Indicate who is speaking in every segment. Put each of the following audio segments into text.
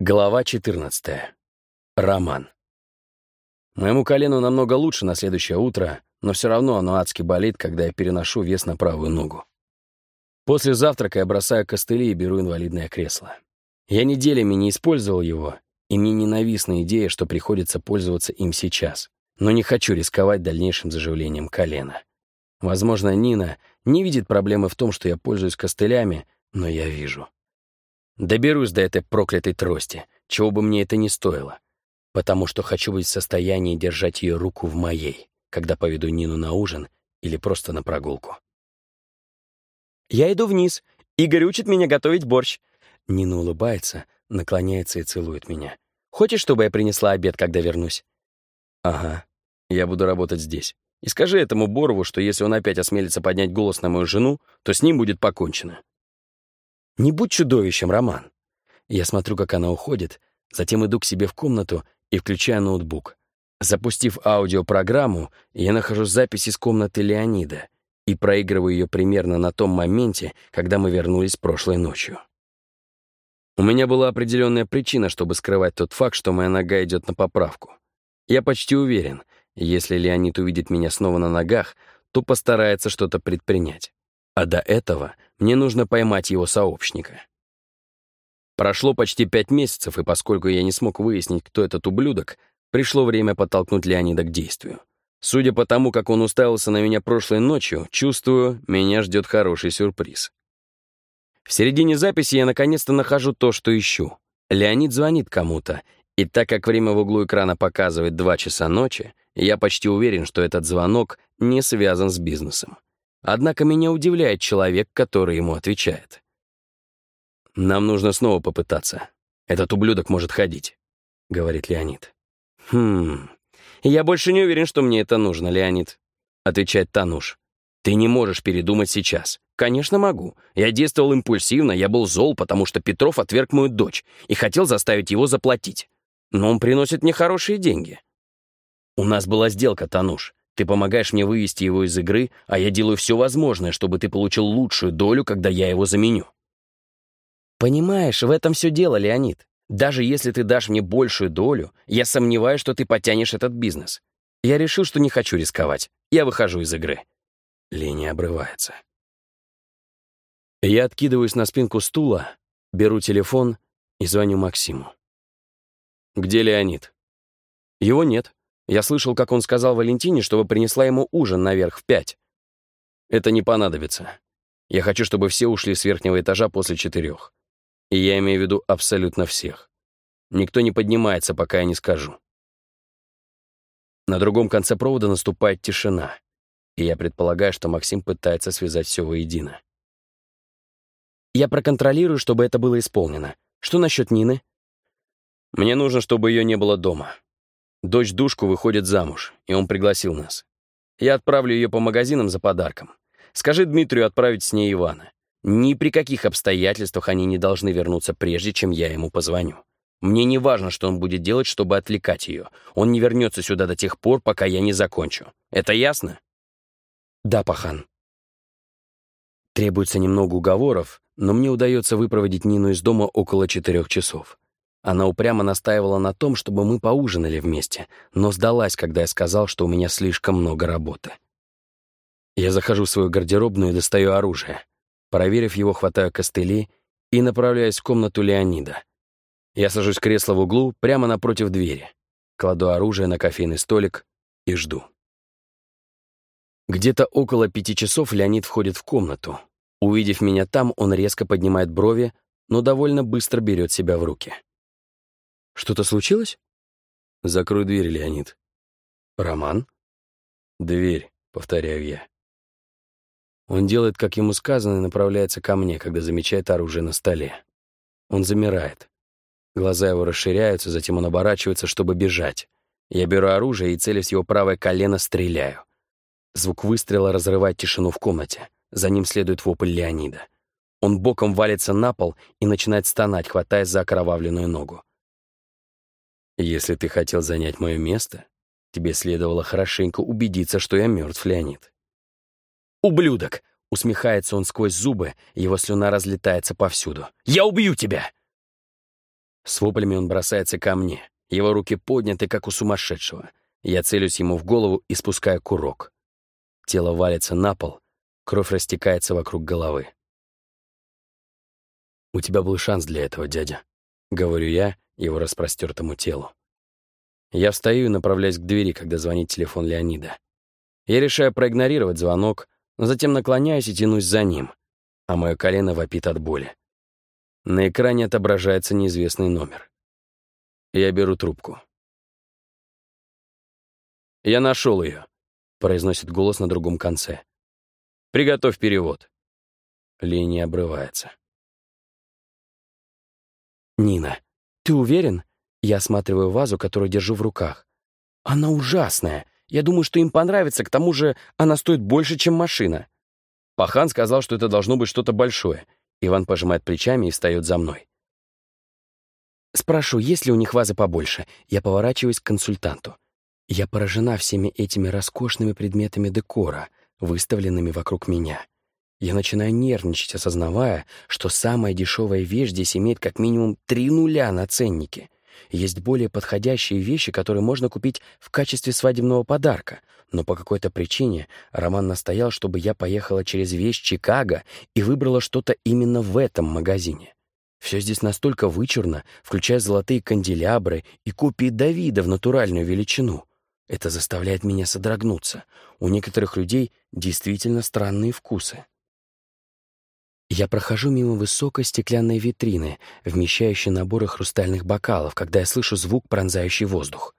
Speaker 1: Глава 14. Роман. Моему колену намного лучше на следующее утро, но все равно оно адски болит, когда я переношу вес на правую ногу. После завтрака я бросаю костыли и беру инвалидное кресло. Я неделями не использовал его, и мне ненавистна идея, что приходится пользоваться им сейчас, но не хочу рисковать дальнейшим заживлением колена. Возможно, Нина не видит проблемы в том, что я пользуюсь костылями, но я вижу. Доберусь до этой проклятой трости, чего бы мне это ни стоило, потому что хочу быть в состоянии держать ее руку в моей, когда поведу Нину на ужин или просто на прогулку.
Speaker 2: «Я иду вниз. Игорь учит меня готовить борщ».
Speaker 1: Нина улыбается, наклоняется и целует меня.
Speaker 2: «Хочешь, чтобы я принесла обед, когда вернусь?»
Speaker 1: «Ага, я буду работать здесь. И скажи этому Борову, что если он опять осмелится поднять голос на мою жену, то с ним будет покончено». Не будь чудовищем, Роман. Я смотрю, как она уходит, затем иду к себе в комнату и включаю ноутбук. Запустив аудиопрограмму, я нахожу запись из комнаты Леонида и проигрываю ее примерно на том моменте, когда мы вернулись прошлой ночью. У меня была определенная причина, чтобы скрывать тот факт, что моя нога идет на поправку. Я почти уверен, если Леонид увидит меня снова на ногах, то постарается что-то предпринять. А до этого мне нужно поймать его сообщника. Прошло почти пять месяцев, и поскольку я не смог выяснить, кто этот ублюдок, пришло время подтолкнуть Леонида к действию. Судя по тому, как он уставился на меня прошлой ночью, чувствую, меня ждет хороший сюрприз. В середине записи я наконец-то нахожу то, что ищу. Леонид звонит кому-то, и так как время в углу экрана показывает 2 часа ночи, я почти уверен, что этот звонок не связан с бизнесом. Однако меня удивляет человек, который ему отвечает. «Нам нужно снова попытаться. Этот ублюдок может ходить», — говорит Леонид.
Speaker 2: «Хм, я больше не уверен, что мне это нужно, Леонид», — отвечает Тануш. «Ты не можешь передумать сейчас». «Конечно могу. Я действовал импульсивно, я был зол, потому что Петров отверг мою дочь и хотел заставить его заплатить. Но он приносит мне хорошие деньги». «У нас была сделка, Тануш. Ты помогаешь мне вывести его из игры, а я делаю все возможное, чтобы ты получил лучшую долю, когда я его заменю. Понимаешь, в этом все дело, Леонид. Даже если ты дашь мне большую долю, я сомневаюсь, что ты потянешь этот бизнес. Я решил, что не хочу рисковать. Я выхожу из игры.
Speaker 1: Линия обрывается. Я откидываюсь на спинку стула, беру телефон и звоню Максиму. «Где Леонид?» «Его нет. Я слышал, как он сказал Валентине, чтобы принесла ему ужин наверх в пять. Это не понадобится. Я хочу, чтобы все ушли с верхнего этажа после четырех. И я имею в виду абсолютно всех. Никто не поднимается, пока я не скажу. На другом конце провода наступает тишина, и я предполагаю, что Максим пытается связать все воедино.
Speaker 2: Я проконтролирую, чтобы это было исполнено. Что насчет Нины?
Speaker 1: Мне нужно, чтобы ее не было дома. Дочь Душку выходит замуж, и он пригласил нас. Я отправлю ее по магазинам за подарком. Скажи Дмитрию отправить с ней Ивана. Ни при каких обстоятельствах они не должны вернуться прежде, чем я ему позвоню. Мне не важно, что он будет делать, чтобы отвлекать ее. Он не вернется сюда до тех пор, пока я не закончу. Это ясно?
Speaker 2: Да, пахан.
Speaker 1: Требуется немного уговоров, но мне удается выпроводить Нину из дома около четырех часов. Она упрямо настаивала на том, чтобы мы поужинали вместе, но сдалась, когда я сказал, что у меня слишком много работы. Я захожу в свою гардеробную и достаю оружие. Проверив его, хватаю костыли и направляюсь в комнату Леонида. Я сажусь в кресло в углу, прямо напротив двери, кладу оружие на кофейный столик и жду. Где-то около пяти часов Леонид входит в комнату. Увидев меня там, он резко поднимает брови, но довольно быстро берет себя в руки. Что-то случилось? Закрой дверь, Леонид. Роман? Дверь, повторяю я. Он делает, как ему сказано, и направляется ко мне, когда замечает оружие на столе. Он замирает. Глаза его расширяются, затем он оборачивается, чтобы бежать. Я беру оружие и, целясь его правое колено, стреляю. Звук выстрела разрывает тишину в комнате. За ним следует вопль Леонида. Он боком валится на пол и начинает стонать, хватаясь за окровавленную ногу. Если ты хотел занять мое место, тебе следовало хорошенько убедиться, что я мертв, Леонид.
Speaker 2: «Ублюдок!» — усмехается он сквозь зубы, его слюна разлетается повсюду. «Я убью тебя!»
Speaker 1: С воплями он бросается ко мне. Его руки подняты, как у сумасшедшего. Я целюсь ему в голову и спускаю курок. Тело валится на пол, кровь растекается вокруг головы. «У тебя был шанс для этого, дядя», — говорю я его распростертому телу. Я встаю и направляюсь к двери, когда звонит телефон Леонида. Я решаю проигнорировать звонок, но затем наклоняюсь и тянусь за ним, а мое колено вопит от боли. На экране отображается неизвестный номер. Я беру трубку. «Я нашел ее», — произносит голос на другом конце. «Приготовь перевод». Линия обрывается. «Нина, ты уверен?» Я осматриваю вазу, которую держу в руках. «Она ужасная. Я думаю, что им понравится. К тому же она стоит больше, чем машина». Пахан сказал, что это должно быть что-то большое. Иван пожимает плечами и встает за мной. Спрошу, есть ли у них вазы побольше. Я поворачиваюсь к консультанту. Я поражена всеми этими роскошными предметами декора, выставленными вокруг меня. Я начинаю нервничать, осознавая, что самая дешевая вещь здесь имеет как минимум три нуля на ценнике. Есть более подходящие вещи, которые можно купить в качестве свадебного подарка, но по какой-то причине Роман настоял, чтобы я поехала через весь Чикаго и выбрала что-то именно в этом магазине. Все здесь настолько вычурно, включая золотые канделябры и копии Давида в натуральную величину. Это заставляет меня содрогнуться. У некоторых людей действительно странные вкусы. Я прохожу мимо высокой стеклянной витрины, вмещающей наборы хрустальных бокалов, когда я слышу звук, пронзающий воздух.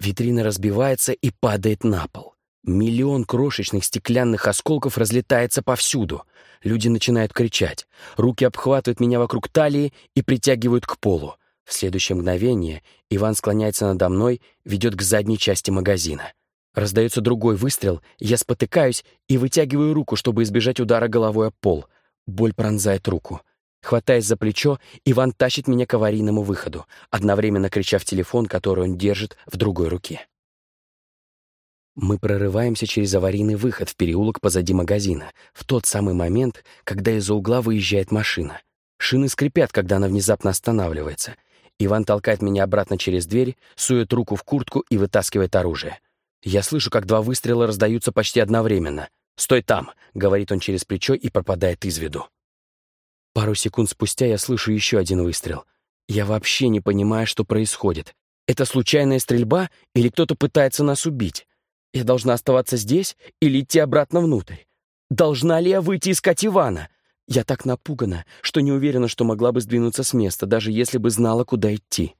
Speaker 1: Витрина разбивается и падает на пол. Миллион крошечных стеклянных осколков разлетается повсюду. Люди начинают кричать. Руки обхватывают меня вокруг талии и притягивают к полу. В следующее мгновение Иван склоняется надо мной, ведет к задней части магазина. Раздается другой выстрел, я спотыкаюсь и вытягиваю руку, чтобы избежать удара головой о пол. Боль пронзает руку. Хватаясь за плечо, Иван тащит меня к аварийному выходу, одновременно крича в телефон, который он держит в другой руке. Мы прорываемся через аварийный выход в переулок позади магазина, в тот самый момент, когда из-за угла выезжает машина. Шины скрипят, когда она внезапно останавливается. Иван толкает меня обратно через дверь, сует руку в куртку и вытаскивает оружие. Я слышу, как два выстрела раздаются почти одновременно. «Стой там!» — говорит он через плечо и пропадает из виду. Пару секунд спустя я слышу еще один выстрел. Я вообще не понимаю, что происходит. Это случайная стрельба или кто-то пытается нас убить? Я должна оставаться здесь или идти обратно внутрь? Должна ли я выйти искать Ивана? Я так напугана, что не уверена, что могла бы сдвинуться с места, даже если бы знала, куда идти.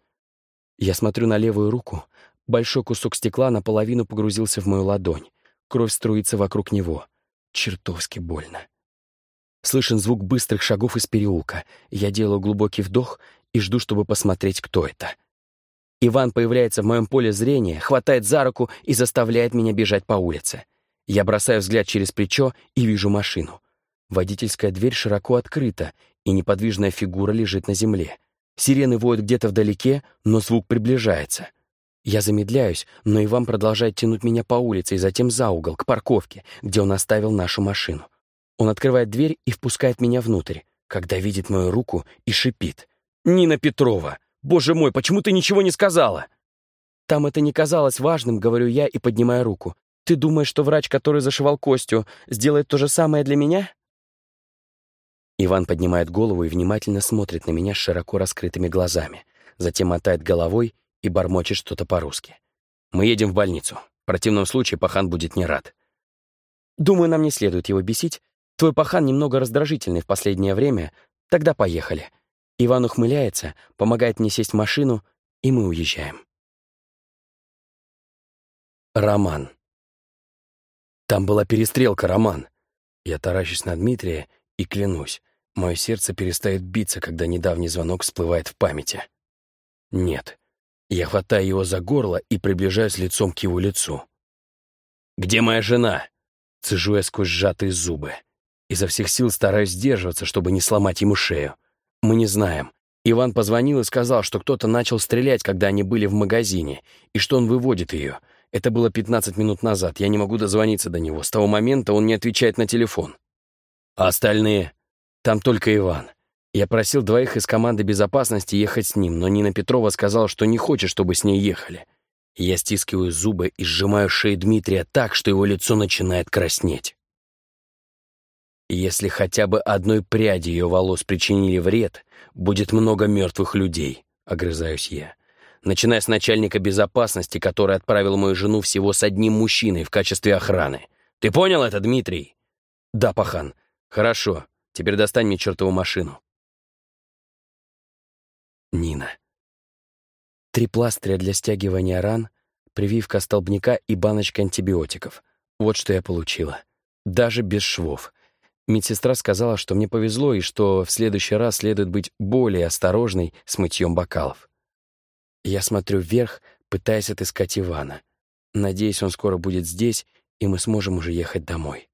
Speaker 1: Я смотрю на левую руку. Большой кусок стекла наполовину погрузился в мою ладонь. Кровь струится вокруг него. Чертовски больно. Слышен звук быстрых шагов из переулка. Я делаю глубокий вдох и жду, чтобы посмотреть, кто это. Иван появляется в моем поле зрения, хватает за руку и заставляет меня бежать по улице. Я бросаю взгляд через плечо и вижу машину. Водительская дверь широко открыта, и неподвижная фигура лежит на земле. Сирены воют где-то вдалеке, но звук приближается. Я замедляюсь, но Иван продолжает тянуть меня по улице и затем за угол, к парковке, где он оставил нашу машину. Он открывает дверь и впускает меня внутрь, когда видит мою руку и шипит. «Нина Петрова!» Боже мой, почему ты ничего не сказала?» «Там это не казалось важным», — говорю я и поднимаю руку. «Ты думаешь, что врач, который зашивал Костю, сделает то же самое для меня?» Иван поднимает голову и внимательно смотрит на меня с широко раскрытыми глазами, затем мотает головой и бормочет что-то по-русски. «Мы едем в больницу. В противном случае пахан будет не рад». «Думаю, нам не следует его бесить. Твой пахан немного раздражительный в последнее время. Тогда поехали». Иван ухмыляется, помогает мне сесть в машину, и мы уезжаем. Роман. Там была перестрелка, Роман. Я таращусь на Дмитрия и клянусь, мое сердце перестает биться, когда недавний звонок всплывает в памяти. Нет. Я хватаю его за горло и приближаюсь лицом к его лицу. «Где моя жена?» Цежу я сквозь сжатые зубы. Изо всех сил стараюсь сдерживаться, чтобы не сломать ему шею. Мы не знаем. Иван позвонил и сказал, что кто-то начал стрелять, когда они были в магазине, и что он выводит ее. Это было 15 минут назад. Я не могу дозвониться до него. С того момента он не отвечает на телефон. А остальные? Там только Иван. Я просил двоих из команды безопасности ехать с ним, но Нина Петрова сказала, что не хочет, чтобы с ней ехали. Я стискиваю зубы и сжимаю шею Дмитрия так, что его лицо начинает краснеть. Если хотя бы одной пряди ее волос причинили вред, будет много мертвых людей, — огрызаюсь я. Начиная с начальника безопасности, который отправил мою жену всего с одним мужчиной в качестве охраны. Ты понял это, Дмитрий? Да, пахан. Хорошо. Теперь достань мне чертову машину. Нина. Три пластыря для стягивания ран, прививка столбняка и баночка антибиотиков. Вот что я получила. Даже без швов. Медсестра сказала, что мне повезло и что в следующий раз следует быть более осторожной с мытьем бокалов. Я смотрю вверх, пытаясь отыскать Ивана. Надеюсь, он скоро будет здесь, и мы сможем уже ехать домой.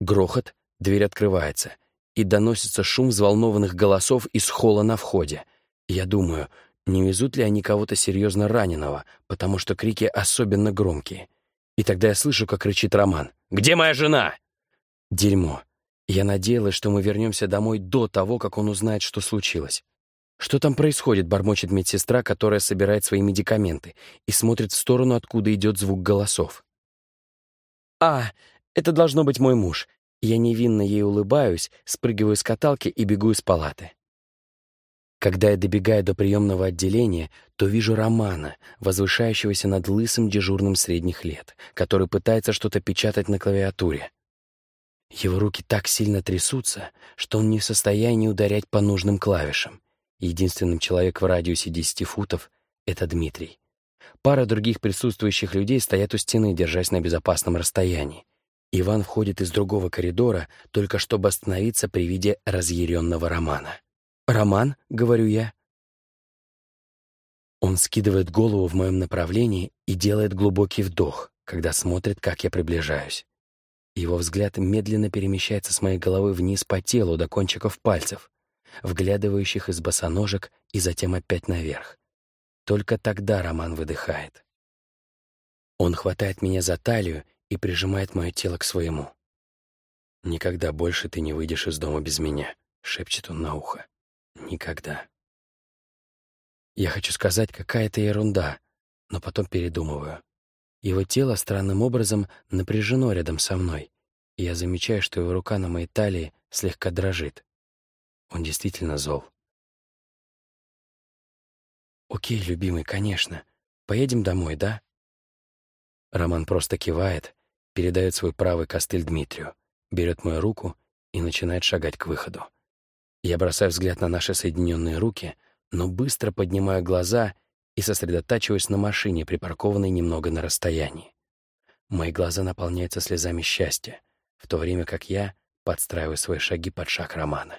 Speaker 1: Грохот, дверь открывается, и доносится шум взволнованных голосов из холла на входе — я думаю, не везут ли они кого-то серьезно раненого, потому что крики особенно громкие. И тогда я слышу, как кричит Роман. «Где моя жена?» Дерьмо. Я надеялась, что мы вернемся домой до того, как он узнает, что случилось. «Что там происходит?» — бормочет медсестра, которая собирает свои медикаменты и смотрит в сторону, откуда идет звук голосов. «А, это должно быть мой муж». Я невинно ей улыбаюсь, спрыгиваю с каталки и бегу из палаты. Когда я добегаю до приемного отделения, то вижу Романа, возвышающегося над лысым дежурным средних лет, который пытается что-то печатать на клавиатуре. Его руки так сильно трясутся, что он не в состоянии ударять по нужным клавишам. Единственным человек в радиусе 10 футов — это Дмитрий. Пара других присутствующих людей стоят у стены, держась на безопасном расстоянии. Иван входит из другого коридора, только чтобы остановиться при виде разъяренного Романа. «Роман?» — говорю я. Он скидывает голову в моем направлении и делает глубокий вдох, когда смотрит, как я приближаюсь. Его взгляд медленно перемещается с моей головы вниз по телу до кончиков пальцев, вглядывающих из босоножек и затем опять наверх. Только тогда Роман выдыхает. Он хватает меня за талию и прижимает мое тело к своему. «Никогда больше ты не выйдешь из дома без меня», — шепчет он на ухо. Никогда. Я хочу сказать, какая-то ерунда, но потом передумываю. Его тело странным образом напряжено рядом со мной, и я замечаю, что его рука на моей талии слегка дрожит. Он действительно зол. «Окей, любимый, конечно. Поедем домой, да?» Роман просто кивает, передает свой правый костыль Дмитрию, берет мою руку и начинает шагать к выходу. Я бросаю взгляд на наши соединенные руки, но быстро поднимаю глаза и сосредотачиваюсь на машине, припаркованной немного на расстоянии. Мои глаза наполняются слезами счастья, в то время как я подстраиваю свои шаги под шаг Романа.